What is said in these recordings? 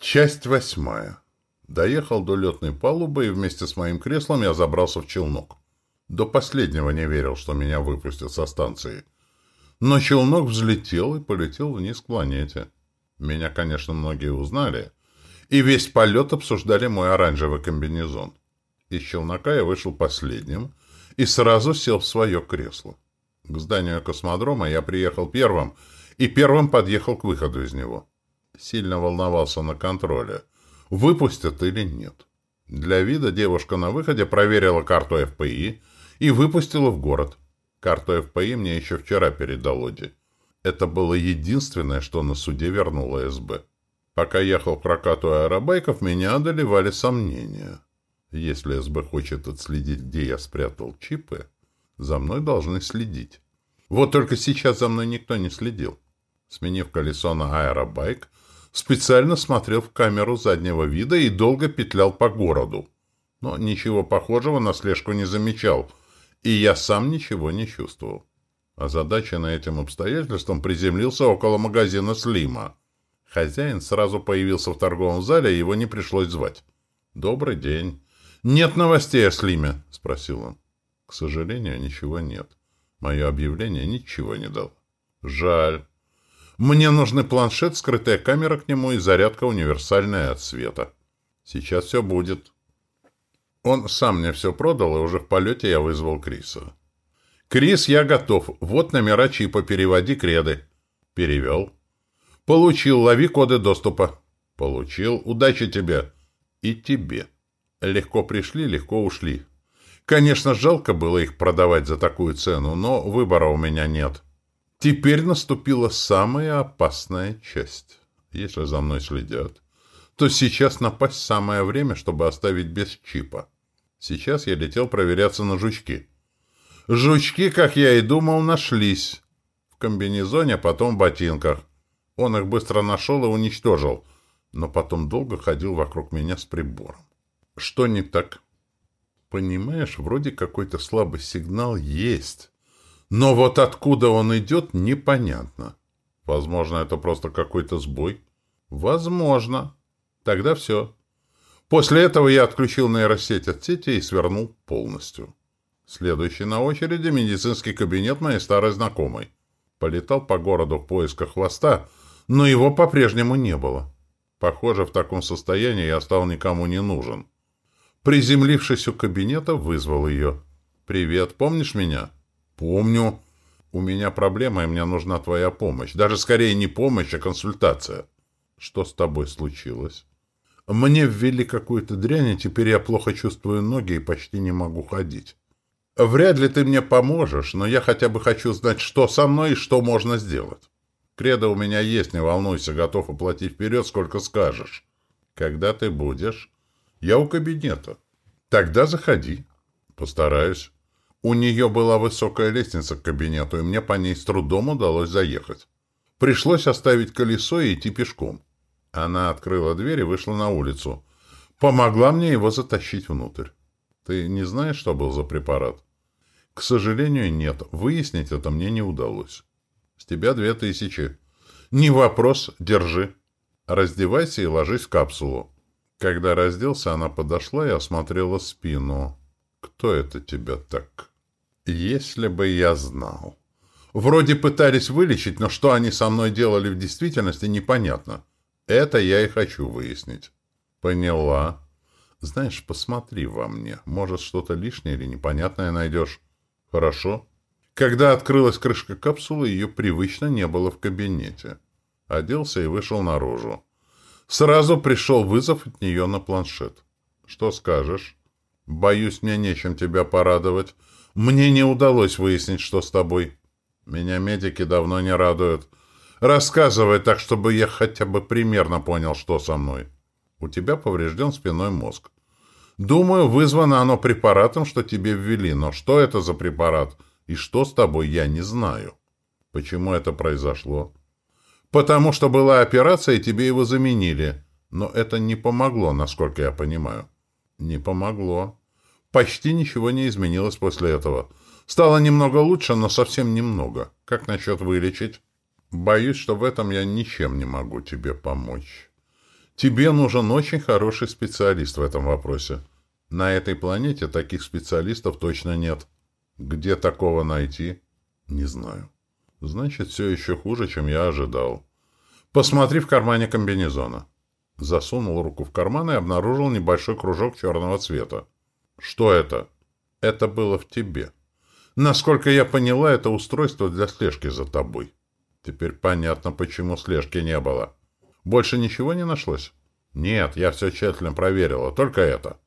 Часть восьмая. Доехал до летной палубы, и вместе с моим креслом я забрался в челнок. До последнего не верил, что меня выпустят со станции. Но челнок взлетел и полетел вниз к планете. Меня, конечно, многие узнали, и весь полет обсуждали мой оранжевый комбинезон. Из челнока я вышел последним и сразу сел в свое кресло. К зданию космодрома я приехал первым и первым подъехал к выходу из него. Сильно волновался на контроле. Выпустят или нет. Для вида девушка на выходе проверила карту ФПИ и выпустила в город. Карту ФПИ мне еще вчера передал Оди. Это было единственное, что на суде вернуло СБ. Пока ехал к прокату аэробайков, меня одолевали сомнения. Если СБ хочет отследить, где я спрятал чипы, за мной должны следить. Вот только сейчас за мной никто не следил. Сменив колесо на аэробайк, специально смотрел в камеру заднего вида и долго петлял по городу. Но ничего похожего на слежку не замечал, и я сам ничего не чувствовал. А задача на этим обстоятельством приземлился около магазина Слима. Хозяин сразу появился в торговом зале, его не пришлось звать. «Добрый день». «Нет новостей о Слиме?» — спросил он. «К сожалению, ничего нет. Мое объявление ничего не дало». «Жаль. Мне нужны планшет, скрытая камера к нему и зарядка универсальная от света. Сейчас все будет. Он сам мне все продал, и уже в полете я вызвал Криса. «Крис, я готов. Вот номера чипа. Переводи креды». «Перевел». «Получил. Лови коды доступа». «Получил. Удачи тебе». «И тебе». Легко пришли, легко ушли. Конечно, жалко было их продавать за такую цену, но выбора у меня нет. Теперь наступила самая опасная часть. Если за мной следят, то сейчас напасть самое время, чтобы оставить без чипа. Сейчас я летел проверяться на жучки. Жучки, как я и думал, нашлись. В комбинезоне, потом в ботинках. Он их быстро нашел и уничтожил, но потом долго ходил вокруг меня с прибором. Что не так? Понимаешь, вроде какой-то слабый сигнал есть. Но вот откуда он идет, непонятно. Возможно, это просто какой-то сбой. Возможно. Тогда все. После этого я отключил нейросеть от сети и свернул полностью. Следующий на очереди медицинский кабинет моей старой знакомой. Полетал по городу в поисках хвоста, но его по-прежнему не было. Похоже, в таком состоянии я стал никому не нужен. Приземлившись у кабинета, вызвал ее. «Привет, помнишь меня?» «Помню. У меня проблема, и мне нужна твоя помощь. Даже скорее не помощь, а консультация». «Что с тобой случилось?» «Мне ввели какую-то дрянь, и теперь я плохо чувствую ноги и почти не могу ходить». «Вряд ли ты мне поможешь, но я хотя бы хочу знать, что со мной и что можно сделать. Кредо у меня есть, не волнуйся, готов оплатить вперед, сколько скажешь. Когда ты будешь?» «Я у кабинета». «Тогда заходи». «Постараюсь». У нее была высокая лестница к кабинету, и мне по ней с трудом удалось заехать. Пришлось оставить колесо и идти пешком. Она открыла дверь и вышла на улицу. Помогла мне его затащить внутрь. Ты не знаешь, что был за препарат? К сожалению, нет. Выяснить это мне не удалось. С тебя две тысячи. Не вопрос, держи. Раздевайся и ложись в капсулу. Когда разделся, она подошла и осмотрела спину. Кто это тебя так? Если бы я знал. Вроде пытались вылечить, но что они со мной делали в действительности, непонятно. Это я и хочу выяснить. Поняла. Знаешь, посмотри во мне. Может, что-то лишнее или непонятное найдешь. Хорошо. Когда открылась крышка капсулы, ее привычно не было в кабинете. Оделся и вышел наружу. Сразу пришел вызов от нее на планшет. Что скажешь? Боюсь, мне нечем тебя порадовать. Мне не удалось выяснить, что с тобой. Меня медики давно не радуют. Рассказывай так, чтобы я хотя бы примерно понял, что со мной. У тебя поврежден спиной мозг. Думаю, вызвано оно препаратом, что тебе ввели. Но что это за препарат и что с тобой, я не знаю. Почему это произошло? Потому что была операция, и тебе его заменили. Но это не помогло, насколько я понимаю. Не помогло. Почти ничего не изменилось после этого. Стало немного лучше, но совсем немного. Как насчет вылечить? Боюсь, что в этом я ничем не могу тебе помочь. Тебе нужен очень хороший специалист в этом вопросе. На этой планете таких специалистов точно нет. Где такого найти? Не знаю. Значит, все еще хуже, чем я ожидал. Посмотри в кармане комбинезона. Засунул руку в карман и обнаружил небольшой кружок черного цвета. Что это? Это было в тебе. Насколько я поняла, это устройство для слежки за тобой. Теперь понятно, почему слежки не было. Больше ничего не нашлось? Нет, я все тщательно проверила, только это.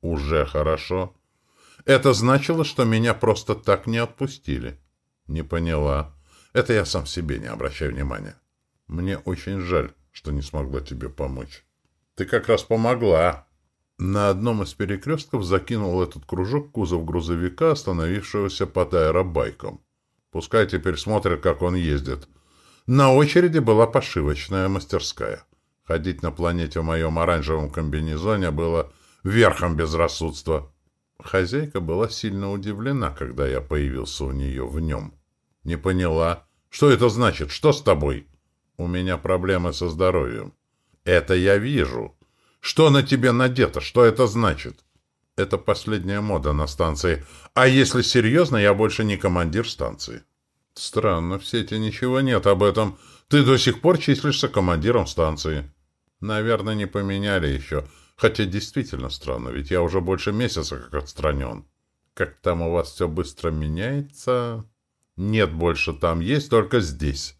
Уже хорошо. Это значило, что меня просто так не отпустили. Не поняла. Это я сам себе не обращаю внимания. Мне очень жаль, что не смогла тебе помочь. Ты как раз помогла. На одном из перекрестков закинул этот кружок кузов грузовика, остановившегося под аэробайком. Пускай теперь смотрят, как он ездит. На очереди была пошивочная мастерская. Ходить на планете в моем оранжевом комбинезоне было верхом безрассудства. Хозяйка была сильно удивлена, когда я появился у нее в нем. Не поняла. Что это значит? Что с тобой? У меня проблемы со здоровьем. Это я вижу. Что на тебе надето? Что это значит? Это последняя мода на станции. А если серьезно, я больше не командир станции. Странно, в сети ничего нет об этом. Ты до сих пор числишься командиром станции. Наверное, не поменяли еще. Хотя действительно странно, ведь я уже больше месяца как отстранен. Как там у вас все быстро меняется? Нет больше там, есть только здесь.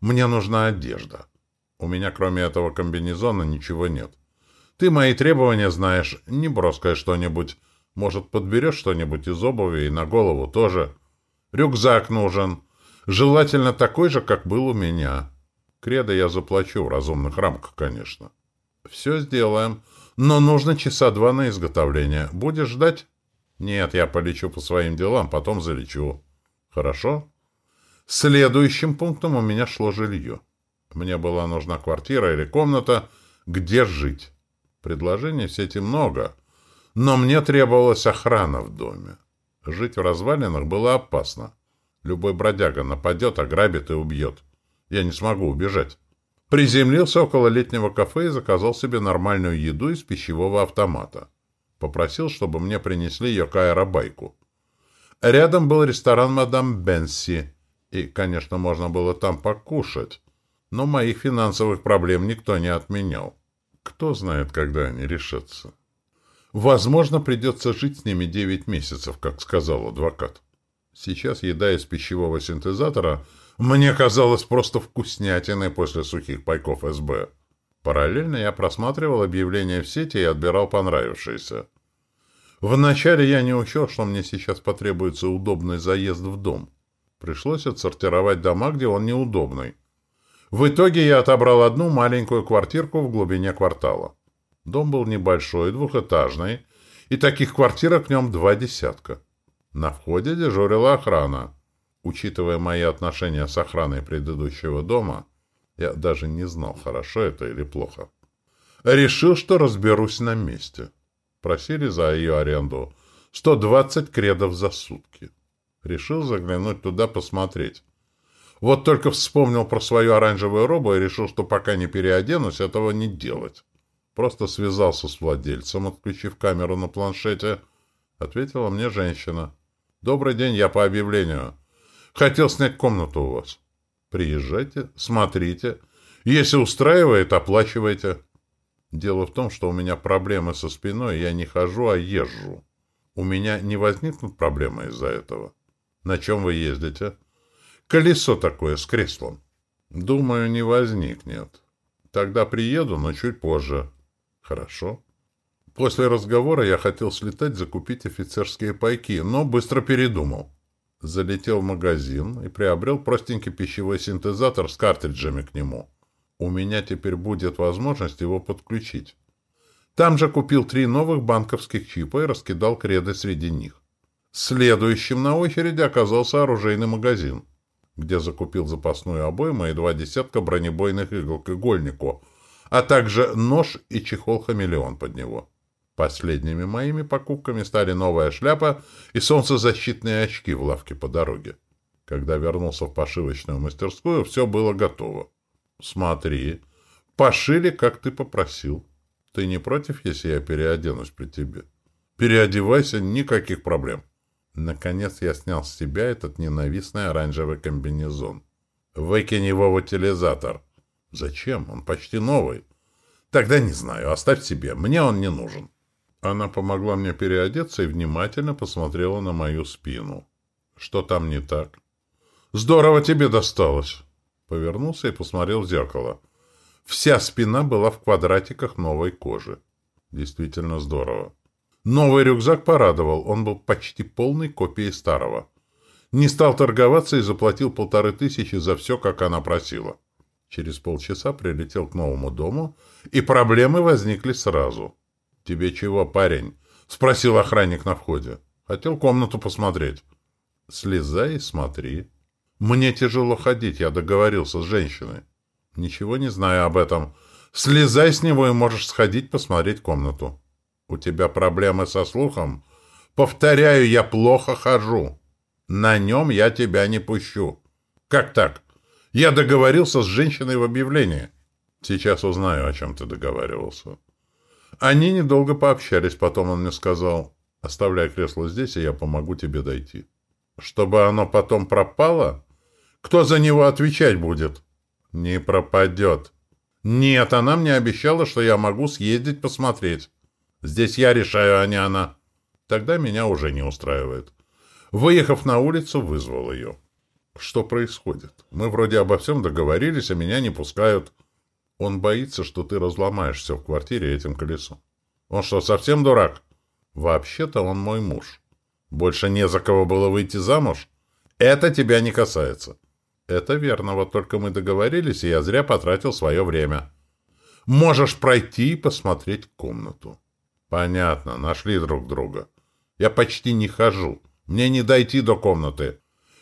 Мне нужна одежда. У меня кроме этого комбинезона ничего нет. Ты мои требования знаешь, не броскай что-нибудь. Может, подберешь что-нибудь из обуви и на голову тоже. Рюкзак нужен. Желательно такой же, как был у меня. Кредо я заплачу в разумных рамках, конечно. Все сделаем. Но нужно часа два на изготовление. Будешь ждать? Нет, я полечу по своим делам, потом залечу. Хорошо? Следующим пунктом у меня шло жилье. Мне была нужна квартира или комната, где жить. Предложений в сети много, но мне требовалась охрана в доме. Жить в развалинах было опасно. Любой бродяга нападет, ограбит и убьет. Я не смогу убежать. Приземлился около летнего кафе и заказал себе нормальную еду из пищевого автомата. Попросил, чтобы мне принесли аэробайку. Рядом был ресторан «Мадам Бенси», и, конечно, можно было там покушать, но моих финансовых проблем никто не отменял. Кто знает, когда они решатся. Возможно, придется жить с ними девять месяцев, как сказал адвокат. Сейчас еда из пищевого синтезатора мне казалась просто вкуснятиной после сухих пайков СБ. Параллельно я просматривал объявления в сети и отбирал понравившиеся. Вначале я не учел, что мне сейчас потребуется удобный заезд в дом. Пришлось отсортировать дома, где он неудобный. В итоге я отобрал одну маленькую квартирку в глубине квартала. Дом был небольшой, двухэтажный, и таких квартирок в нем два десятка. На входе дежурила охрана. Учитывая мои отношения с охраной предыдущего дома, я даже не знал, хорошо это или плохо. Решил, что разберусь на месте. Просили за ее аренду 120 кредов за сутки. Решил заглянуть туда посмотреть. Вот только вспомнил про свою оранжевую робу и решил, что пока не переоденусь, этого не делать. Просто связался с владельцем, отключив камеру на планшете. Ответила мне женщина. «Добрый день, я по объявлению. Хотел снять комнату у вас. Приезжайте, смотрите. Если устраивает, оплачивайте». Дело в том, что у меня проблемы со спиной, я не хожу, а езжу. У меня не возникнут проблемы из-за этого. На чем вы ездите? Колесо такое с креслом. Думаю, не возникнет. Тогда приеду, но чуть позже. Хорошо. После разговора я хотел слетать закупить офицерские пайки, но быстро передумал. Залетел в магазин и приобрел простенький пищевой синтезатор с картриджами к нему. У меня теперь будет возможность его подключить. Там же купил три новых банковских чипа и раскидал креды среди них. Следующим на очереди оказался оружейный магазин, где закупил запасную обойму и два десятка бронебойных игл к игольнику, а также нож и чехол-хамелеон под него. Последними моими покупками стали новая шляпа и солнцезащитные очки в лавке по дороге. Когда вернулся в пошивочную мастерскую, все было готово. «Смотри, Пошили, как ты попросил. Ты не против, если я переоденусь при тебе? Переодевайся, никаких проблем. Наконец я снял с себя этот ненавистный оранжевый комбинезон. Выкинь его в утилизатор. Зачем? Он почти новый. Тогда не знаю, оставь себе. Мне он не нужен. Она помогла мне переодеться и внимательно посмотрела на мою спину. Что там не так? Здорово тебе досталось. Повернулся и посмотрел в зеркало. Вся спина была в квадратиках новой кожи. Действительно здорово. Новый рюкзак порадовал, он был почти полной копией старого. Не стал торговаться и заплатил полторы тысячи за все, как она просила. Через полчаса прилетел к новому дому, и проблемы возникли сразу. «Тебе чего, парень?» — спросил охранник на входе. «Хотел комнату посмотреть». «Слезай и смотри». «Мне тяжело ходить, я договорился с женщиной». «Ничего не знаю об этом. Слезай с него и можешь сходить посмотреть комнату». «У тебя проблемы со слухом?» «Повторяю, я плохо хожу. На нем я тебя не пущу». «Как так?» «Я договорился с женщиной в объявлении». «Сейчас узнаю, о чем ты договаривался». Они недолго пообщались, потом он мне сказал, «Оставляй кресло здесь, и я помогу тебе дойти». «Чтобы оно потом пропало? Кто за него отвечать будет?» «Не пропадет». «Нет, она мне обещала, что я могу съездить посмотреть». Здесь я решаю, а не она. Тогда меня уже не устраивает. Выехав на улицу, вызвал ее. Что происходит? Мы вроде обо всем договорились, а меня не пускают. Он боится, что ты разломаешься в квартире этим колесом. Он что, совсем дурак? Вообще-то он мой муж. Больше не за кого было выйти замуж? Это тебя не касается. Это верно, вот только мы договорились, и я зря потратил свое время. Можешь пройти и посмотреть комнату. Понятно, нашли друг друга. Я почти не хожу. Мне не дойти до комнаты.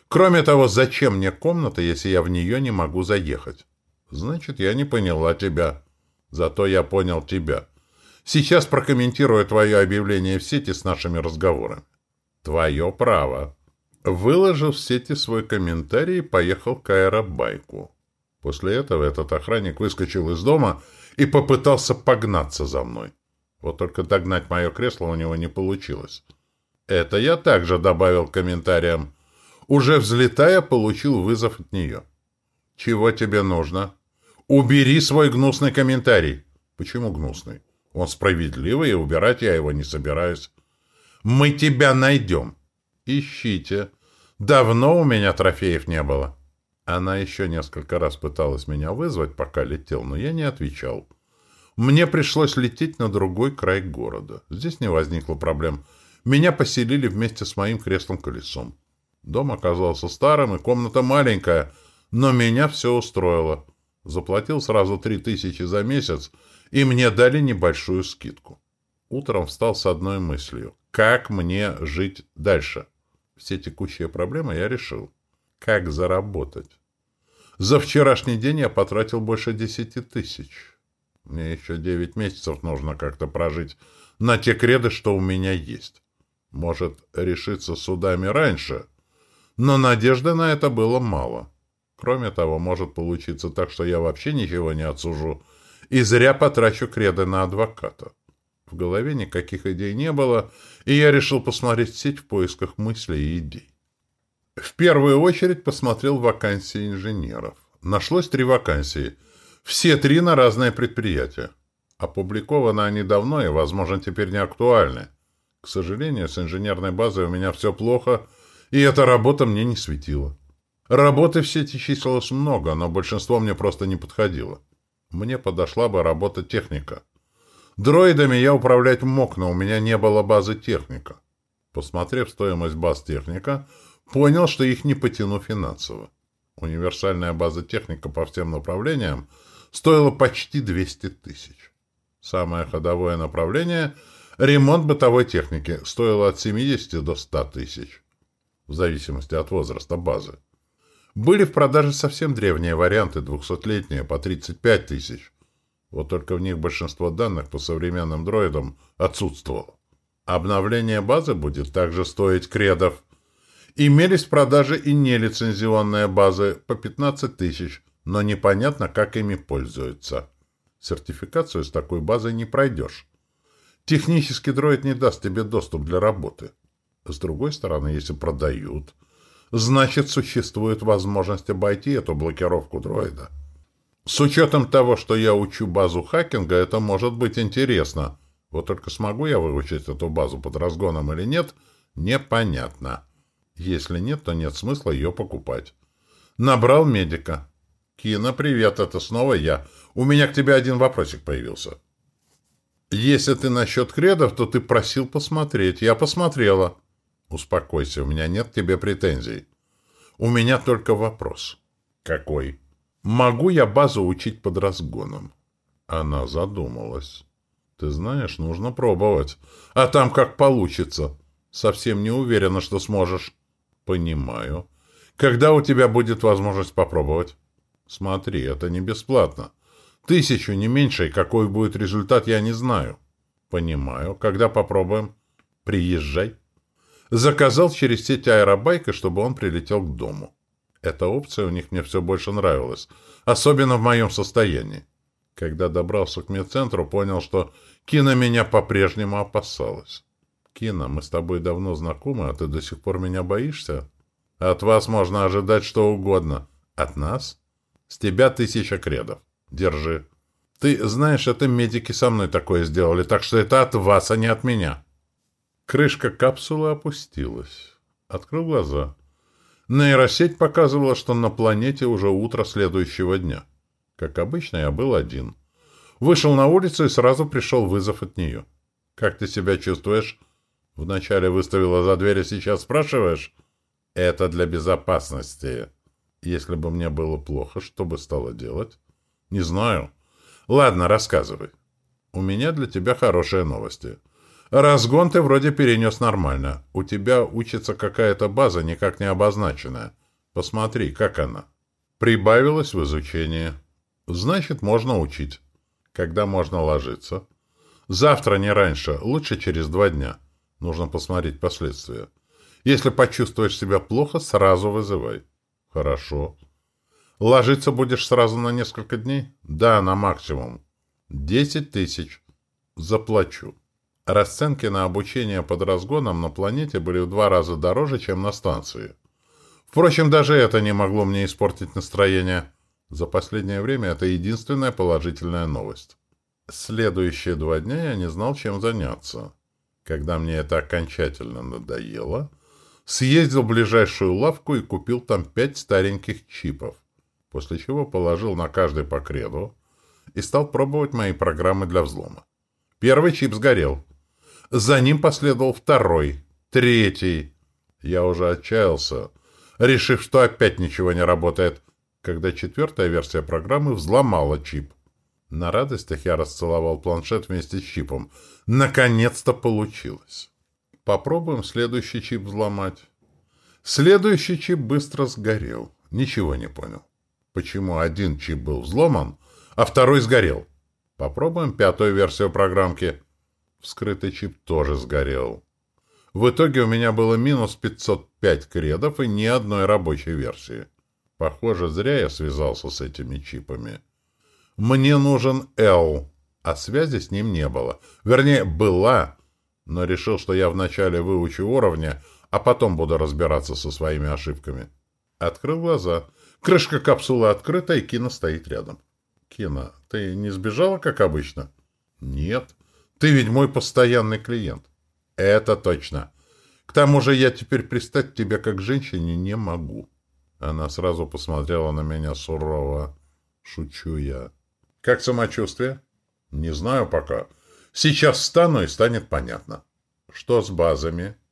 Кроме того, зачем мне комната, если я в нее не могу заехать? Значит, я не поняла тебя. Зато я понял тебя. Сейчас прокомментирую твое объявление в сети с нашими разговорами. Твое право. Выложив в сети свой комментарий, поехал к аэробайку. После этого этот охранник выскочил из дома и попытался погнаться за мной. Вот только догнать мое кресло у него не получилось. Это я также добавил к комментариям. Уже взлетая, получил вызов от нее. «Чего тебе нужно?» «Убери свой гнусный комментарий». «Почему гнусный?» «Он справедливый, и убирать я его не собираюсь». «Мы тебя найдем». «Ищите. Давно у меня трофеев не было». Она еще несколько раз пыталась меня вызвать, пока летел, но я не отвечал. Мне пришлось лететь на другой край города. Здесь не возникло проблем. Меня поселили вместе с моим креслом-колесом. Дом оказался старым, и комната маленькая, но меня все устроило. Заплатил сразу три тысячи за месяц, и мне дали небольшую скидку. Утром встал с одной мыслью. Как мне жить дальше? Все текущие проблемы я решил. Как заработать? За вчерашний день я потратил больше десяти тысяч. Мне еще девять месяцев нужно как-то прожить на те креды, что у меня есть. Может, решиться судами раньше, но надежды на это было мало. Кроме того, может получиться так, что я вообще ничего не отсужу и зря потрачу креды на адвоката. В голове никаких идей не было, и я решил посмотреть сеть в поисках мыслей и идей. В первую очередь посмотрел вакансии инженеров. Нашлось три вакансии — все три на разные предприятия. Опубликованы они давно и, возможно, теперь не актуальны. К сожалению, с инженерной базой у меня все плохо, и эта работа мне не светила. Работы в сети числилось много, но большинство мне просто не подходило. Мне подошла бы работа техника. Дроидами я управлять мог, но у меня не было базы техника. Посмотрев стоимость баз техника, понял, что их не потяну финансово. Универсальная база техника по всем направлениям стоило почти 200 тысяч. Самое ходовое направление – ремонт бытовой техники – стоило от 70 до 100 тысяч, в зависимости от возраста базы. Были в продаже совсем древние варианты, 200-летние, по 35 тысяч. Вот только в них большинство данных по современным дроидам отсутствовало. Обновление базы будет также стоить кредов. Имелись в продаже и нелицензионные базы по 15 тысяч – но непонятно, как ими пользуются. Сертификацию с такой базой не пройдешь. Технический дроид не даст тебе доступ для работы. С другой стороны, если продают, значит, существует возможность обойти эту блокировку дроида. С учетом того, что я учу базу хакинга, это может быть интересно. Вот только смогу я выучить эту базу под разгоном или нет, непонятно. Если нет, то нет смысла ее покупать. Набрал медика. «Кина, привет, это снова я. У меня к тебе один вопросик появился». «Если ты насчет кредов, то ты просил посмотреть. Я посмотрела». «Успокойся, у меня нет к тебе претензий. У меня только вопрос». «Какой?» «Могу я базу учить под разгоном?» Она задумалась. «Ты знаешь, нужно пробовать. А там как получится. Совсем не уверена, что сможешь». «Понимаю. Когда у тебя будет возможность попробовать?» Смотри, это не бесплатно. Тысячу, не меньше, и какой будет результат, я не знаю. Понимаю. Когда попробуем? Приезжай. Заказал через сеть аэробайка, чтобы он прилетел к дому. Эта опция у них мне все больше нравилась. Особенно в моем состоянии. Когда добрался к медцентру, понял, что Кина меня по-прежнему опасалась. «Кина, мы с тобой давно знакомы, а ты до сих пор меня боишься? От вас можно ожидать что угодно. От нас?» С тебя тысяча кредов. Держи. Ты знаешь, это медики со мной такое сделали, так что это от вас, а не от меня. Крышка капсулы опустилась. Открыл глаза. Нейросеть показывала, что на планете уже утро следующего дня. Как обычно, я был один. Вышел на улицу и сразу пришел вызов от нее. «Как ты себя чувствуешь?» Вначале выставила за дверь, а сейчас спрашиваешь? «Это для безопасности». Если бы мне было плохо, что бы стало делать? Не знаю. Ладно, рассказывай. У меня для тебя хорошие новости. Разгон ты вроде перенес нормально. У тебя учится какая-то база, никак не обозначенная. Посмотри, как она. Прибавилась в изучении. Значит, можно учить. Когда можно ложиться? Завтра, не раньше. Лучше через два дня. Нужно посмотреть последствия. Если почувствуешь себя плохо, сразу вызывай. Хорошо. Ложиться будешь сразу на несколько дней? Да, на максимум. Десять тысяч. Заплачу. Расценки на обучение под разгоном на планете были в два раза дороже, чем на станции. Впрочем, даже это не могло мне испортить настроение. За последнее время это единственная положительная новость. Следующие два дня я не знал, чем заняться. Когда мне это окончательно надоело, съездил в ближайшую лавку и купил там пять стареньких чипов, после чего положил на каждый по креду и стал пробовать мои программы для взлома. Первый чип сгорел. За ним последовал второй, третий. Я уже отчаялся, решив, что опять ничего не работает, когда четвертая версия программы взломала чип. На радостях я расцеловал планшет вместе с чипом. Наконец-то получилось. Попробуем следующий чип взломать. Следующий чип быстро сгорел. Ничего не понял. Почему один чип был взломан, а второй сгорел? Попробуем пятую версию программки. Вскрытый чип тоже сгорел. В итоге у меня было минус 505 кредов и ни одной рабочей версии. Похоже, зря я связался с этими чипами. Мне нужен L, а связи с ним не было. Вернее, была, но решил, что я вначале выучу уровни, а потом буду разбираться со своими ошибками. Открыл глаза. Крышка капсулы открыта, и Кина стоит рядом. Кина, ты не сбежала, как обычно? Нет. Ты ведь мой постоянный клиент. Это точно. К тому же я теперь пристать к тебе как женщине не могу. Она сразу посмотрела на меня сурово. Шучу я. Как самочувствие? Не знаю пока. Сейчас встану и станет понятно. Что с базами?